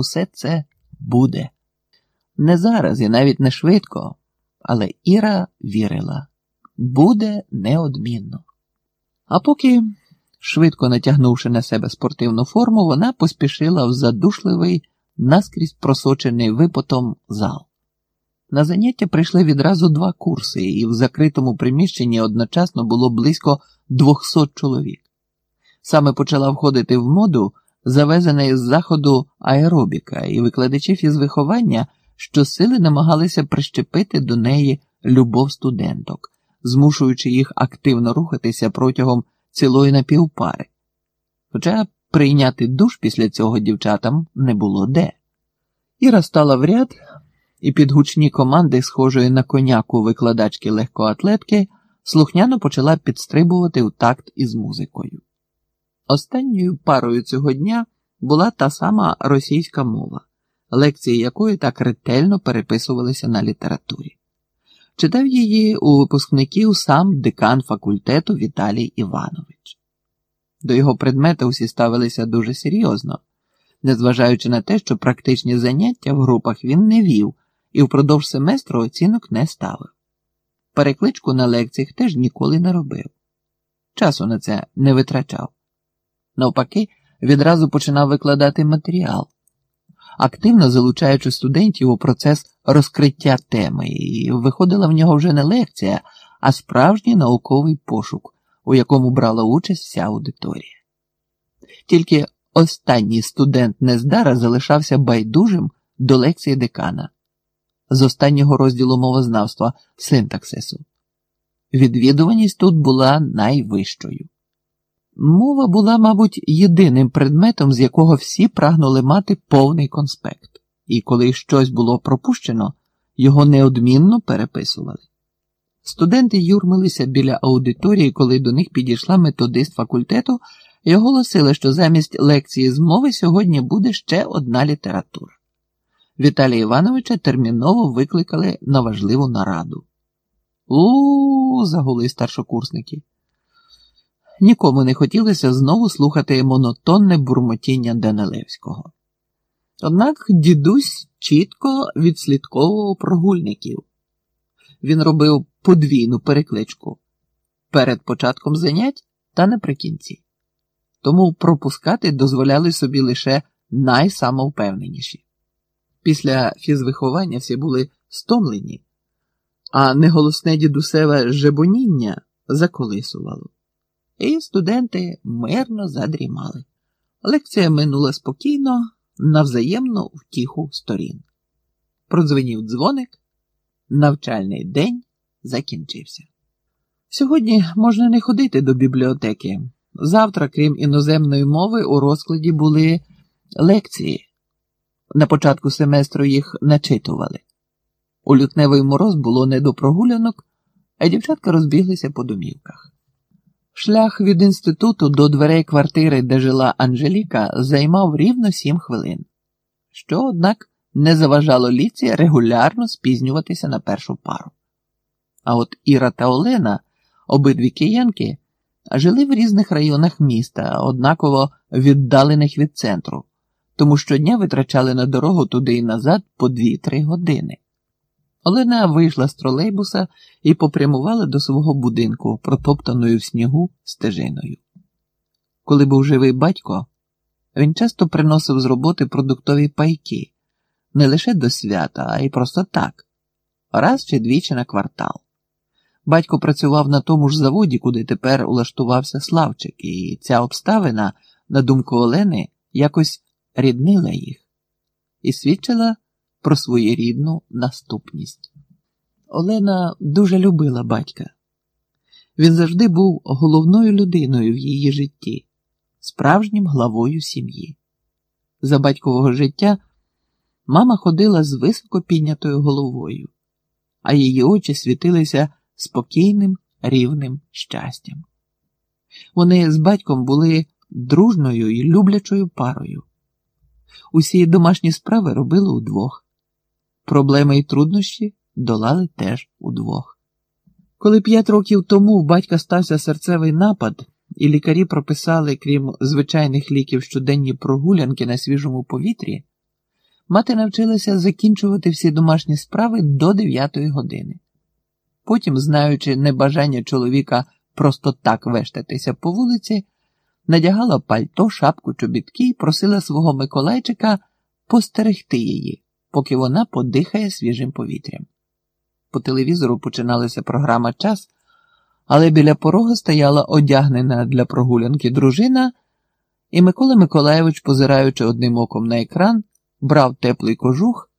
усе це буде. Не зараз і навіть не швидко, але Іра вірила буде неодмінно. А поки, швидко натягнувши на себе спортивну форму, вона поспішила в задушливий, наскрізь просочений випотом зал. На заняття прийшли відразу два курси, і в закритому приміщенні одночасно було близько 200 чоловік. Саме почала входити в моду завезена із заходу аеробіка, і викладачі фізвиховання щосили намагалися прищепити до неї любов студенток, змушуючи їх активно рухатися протягом цілої напівпари. Хоча прийняти душ після цього дівчатам не було де. Іра стала в ряд і під гучні команди, схожої на коняку викладачки легкоатлетки, слухняно почала підстрибувати в такт із музикою. Останньою парою цього дня була та сама російська мова, лекції якої так ретельно переписувалися на літературі. Читав її у випускників сам декан факультету Віталій Іванович. До його предмета усі ставилися дуже серйозно, незважаючи на те, що практичні заняття в групах він не вів і впродовж семестру оцінок не ставив. Перекличку на лекціях теж ніколи не робив. Часу на це не витрачав. Навпаки, відразу починав викладати матеріал, активно залучаючи студентів у процес розкриття теми, і виходила в нього вже не лекція, а справжній науковий пошук, у якому брала участь вся аудиторія. Тільки останній студент Нездара залишався байдужим до лекції декана з останнього розділу мовознавства синтаксису. Відвідуваність тут була найвищою. Мова була, мабуть, єдиним предметом, з якого всі прагнули мати повний конспект, і коли щось було пропущено, його неодмінно переписували. Студенти юрмилися біля аудиторії, коли до них підійшла методист факультету і оголосила, що замість лекції з мови сьогодні буде ще одна література. Віталія Івановича терміново викликали на важливу нараду. У, загули старшокурсники. Нікому не хотілося знову слухати монотонне бурмотіння Данилевського. Однак дідусь чітко відслідковував прогульників. Він робив подвійну перекличку перед початком занять та наприкінці. Тому пропускати дозволяли собі лише найсамовпевненіші. Після фізвиховання всі були стомлені, а неголосне дідусеве жебоніння заколисувало. І студенти мирно задрімали. Лекція минула спокійно, на взаємну втіху сторін. Продзвенів дзвоник, навчальний день закінчився. Сьогодні можна не ходити до бібліотеки. Завтра, крім іноземної мови, у розкладі були лекції. На початку семестру їх начитували. У лютневий мороз було не до прогулянок, а дівчатка розбіглися по домівках. Шлях від інституту до дверей квартири, де жила Анжеліка, займав рівно сім хвилин, що, однак, не заважало Ліці регулярно спізнюватися на першу пару. А от Іра та Олена, обидві киянки, жили в різних районах міста, однаково віддалених від центру тому щодня витрачали на дорогу туди і назад по 2-3 години. Олена вийшла з тролейбуса і попрямувала до свого будинку, протоптаною в снігу стежиною. Коли був живий батько, він часто приносив з роботи продуктові пайки не лише до свята, а й просто так, раз чи двічі на квартал. Батько працював на тому ж заводі, куди тепер улаштувався Славчик, і ця обставина, на думку Олени, якось ріднила їх і свідчила про своєрідну наступність. Олена дуже любила батька. Він завжди був головною людиною в її житті, справжнім главою сім'ї. За батькового життя мама ходила з високо піднятою головою, а її очі світилися спокійним, рівним щастям. Вони з батьком були дружною і люблячою парою. Усі домашні справи робили удвох. Проблеми і труднощі долали теж удвох. Коли п'ять років тому у батька стався серцевий напад, і лікарі прописали, крім звичайних ліків щоденні прогулянки на свіжому повітрі, Мати навчилася закінчувати всі домашні справи до 9 години. Потім, знаючи небажання чоловіка просто так вештатися по вулиці, надягала пальто, шапку, чобітки і просила свого Миколайчика постерегти її, поки вона подихає свіжим повітрям. По телевізору починалася програма Час, але біля порога стояла одягнена для прогулянки дружина, і Микола Миколаєвич, позираючи одним оком на екран, брав теплий кожух